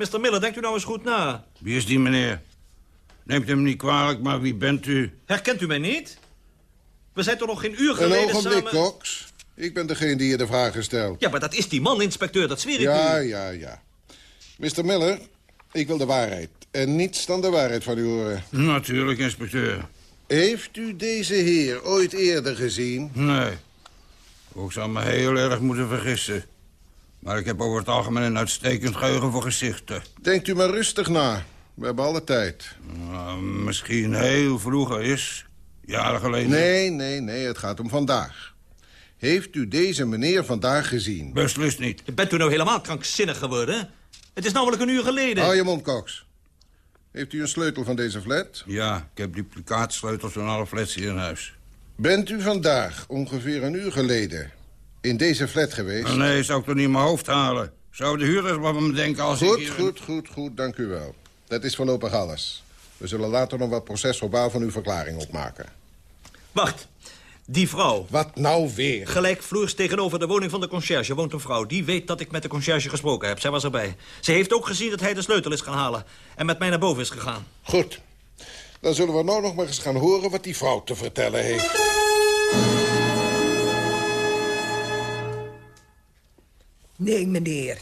Mr. Miller, denkt u nou eens goed na. Wie is die meneer? Neemt hem niet kwalijk, maar wie bent u? Herkent u mij niet? We zijn toch nog geen uur Een geleden ogenblik, samen... Cox. Ik ben degene die je de vragen stelt. Ja, maar dat is die man, inspecteur, dat zweer ik Ja, u. ja, ja. Mr. Miller, ik wil de waarheid. En niets dan de waarheid van u horen. Natuurlijk, inspecteur. Heeft u deze heer ooit eerder gezien? Nee. Ik zou me heel erg moeten vergissen. Maar ik heb over het algemeen een uitstekend geheugen voor gezichten. Denkt u maar rustig na. We hebben alle tijd. Nou, misschien heel vroeger is. Jaren geleden. Nee, nee, nee, het gaat om vandaag. Heeft u deze meneer vandaag gezien? Beslist niet. Bent u nou helemaal krankzinnig geworden? Het is namelijk een uur geleden. Hou je mond, Cox. Heeft u een sleutel van deze flat? Ja, ik heb duplicaatsleutels van alle flats hier in huis. Bent u vandaag, ongeveer een uur geleden, in deze flat geweest? Oh, nee, zou ik toch niet in mijn hoofd halen. Zou de huurders wat van me denken als Goed, ik... hier- goed, goed, goed, dank u wel. Dat is voorlopig alles. We zullen later nog wat procesverbaal van uw verklaring opmaken. Wacht. Die vrouw. Wat nou weer? Gelijkvloers tegenover de woning van de conciërge woont een vrouw. Die weet dat ik met de conciërge gesproken heb. Zij was erbij. Ze heeft ook gezien dat hij de sleutel is gaan halen. En met mij naar boven is gegaan. Goed. Dan zullen we nou nog maar eens gaan horen wat die vrouw te vertellen heeft. Nee, meneer.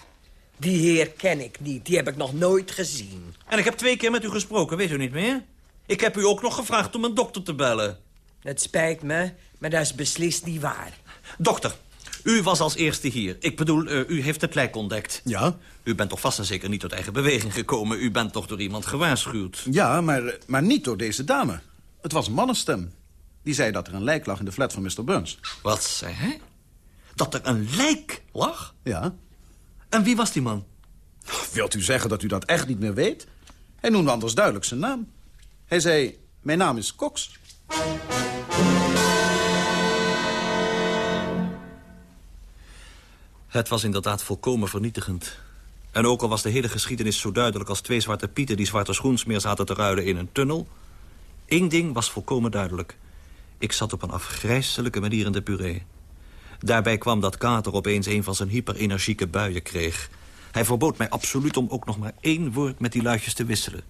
Die heer ken ik niet. Die heb ik nog nooit gezien. En ik heb twee keer met u gesproken, weet u niet meer? Ik heb u ook nog gevraagd om een dokter te bellen. Het spijt me, maar dat is beslist niet waar. Dokter, u was als eerste hier. Ik bedoel, eh, u heeft het lijk ontdekt. Ja? U bent toch vast en zeker niet tot eigen beweging gekomen? U bent toch door iemand gewaarschuwd? Ja, maar, maar niet door deze dame. Het was een mannenstem. Die zei dat er een lijk lag in de flat van Mr. Burns. Wat zei hij? Dat er een lijk lag? Ja. En wie was die man? Wilt u zeggen dat u dat echt niet meer weet? Hij noemde anders duidelijk zijn naam. Hij zei, mijn naam is Cox. Het was inderdaad volkomen vernietigend. En ook al was de hele geschiedenis zo duidelijk als twee zwarte pieten... die zwarte schoensmeer zaten te ruilen in een tunnel... één ding was volkomen duidelijk. Ik zat op een afgrijselijke manier in de puree. Daarbij kwam dat Kater opeens een van zijn hyperenergieke buien kreeg. Hij verbood mij absoluut om ook nog maar één woord met die luidjes te wisselen.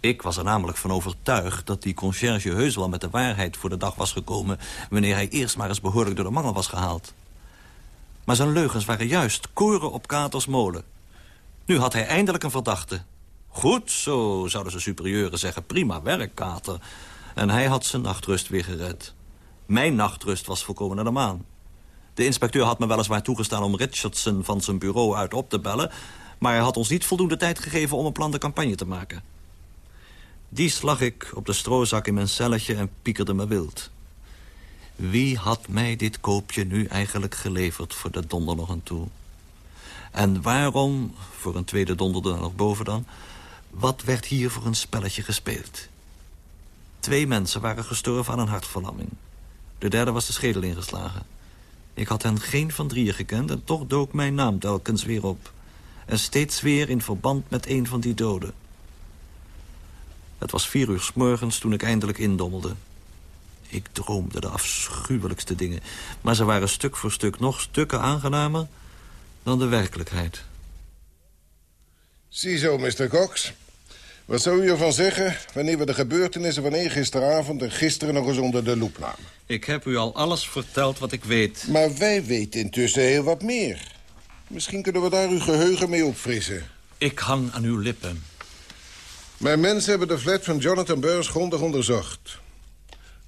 Ik was er namelijk van overtuigd dat die conciërge heus wel met de waarheid voor de dag was gekomen... wanneer hij eerst maar eens behoorlijk door de mangel was gehaald. Maar zijn leugens waren juist koren op Katers molen. Nu had hij eindelijk een verdachte. Goed zo, zouden zijn superieuren zeggen. Prima werk, Kater. En hij had zijn nachtrust weer gered. Mijn nachtrust was volkomen naar de maan. De inspecteur had me weliswaar toegestaan om Richardson van zijn bureau uit op te bellen... maar hij had ons niet voldoende tijd gegeven om een plan de campagne te maken. Die lag ik op de stroozak in mijn celletje en piekerde me wild. Wie had mij dit koopje nu eigenlijk geleverd voor de donder nog aan toe? En waarom, voor een tweede donder er nog boven dan... wat werd hier voor een spelletje gespeeld? Twee mensen waren gestorven aan een hartverlamming. De derde was de schedel ingeslagen. Ik had hen geen van drieën gekend en toch dook mijn naam telkens weer op. En steeds weer in verband met een van die doden. Het was vier uur 's morgens toen ik eindelijk indommelde. Ik droomde de afschuwelijkste dingen. Maar ze waren stuk voor stuk nog stukken aangenamer dan de werkelijkheid. Ziezo, Mr. Cox. Wat zou u ervan zeggen wanneer we de gebeurtenissen van eergisteravond en gisteren nog eens onder de loep namen? Ik heb u al alles verteld wat ik weet. Maar wij weten intussen heel wat meer. Misschien kunnen we daar uw geheugen mee opfrissen. Ik hang aan uw lippen. Mijn mensen hebben de flat van Jonathan Burns grondig onderzocht.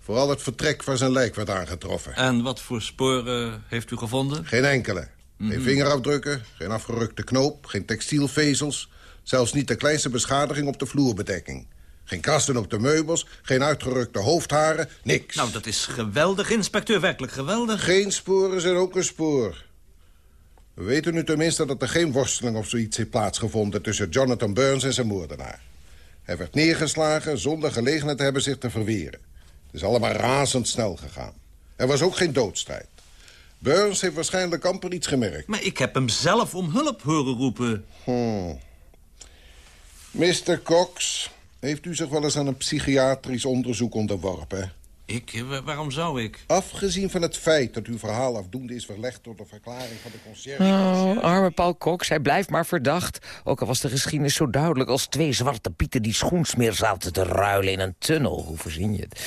Vooral het vertrek waar zijn lijk werd aangetroffen. En wat voor sporen heeft u gevonden? Geen enkele. Geen Mhm. vingerafdrukken, geen afgerukte knoop, geen textielvezels. Zelfs niet de kleinste beschadiging op de vloerbedekking. Geen krassen op de meubels, geen uitgerukte hoofdharen, niks. Nou, dat is geweldig, inspecteur, werkelijk geweldig. Geen sporen zijn ook een spoor. We weten nu tenminste dat er geen worsteling of zoiets heeft plaatsgevonden... tussen Jonathan Burns en zijn moordenaar. Hij werd neergeslagen zonder gelegenheid te hebben zich te verweren. Het is allemaal razendsnel gegaan. Er was ook geen doodstrijd. Burns heeft waarschijnlijk amper iets gemerkt. Maar ik heb hem zelf om hulp horen roepen. Hmm. Mr. Cox, heeft u zich wel eens aan een psychiatrisch onderzoek onderworpen? Ik? Wa- Waarom zou ik? Afgezien van het feit dat uw verhaal afdoende is verlegd... door de verklaring van de conciërge... Oh, arme Paul Cox, hij blijft maar verdacht. Ook al was de geschiedenis zo duidelijk als twee zwarte pieten... die schoensmeer zaten te ruilen in een tunnel. Hoe verzin je het?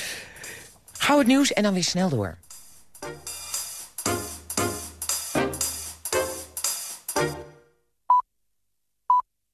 Gauw het nieuws en dan weer snel door.